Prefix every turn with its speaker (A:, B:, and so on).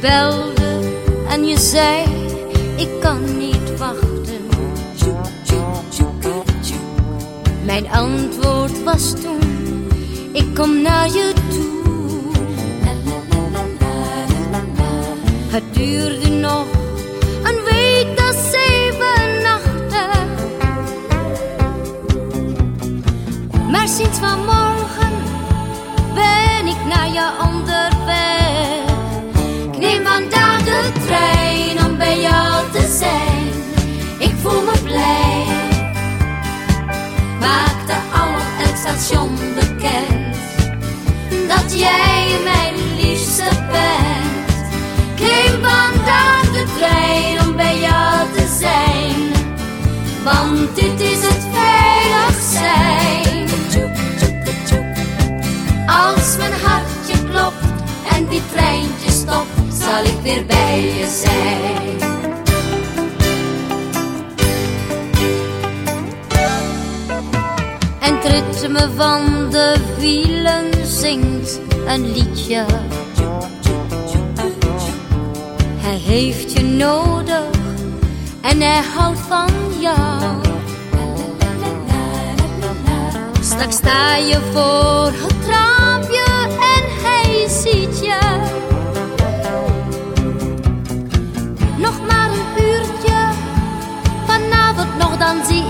A: belde en je zei, ik kan niet wachten. Mijn antwoord was toen, ik kom naar je toe. Het duurde nog een week, dat zeven nachten. Maar sinds vanmorgen ben ik naar je onderweg. Bekend dat jij mijn liefste bent. Ik neem vandaag de trein om bij jou te zijn. Want dit is het veilig zijn. Als mijn hartje klopt en die treintje stopt, zal ik weer bij je zijn. Het ritme van de wielen zingt een liedje. Hij heeft je nodig en hij houdt van jou. Straks sta je voor het raampje en hij ziet je. Nog maar een uurtje, vanavond nog dan zie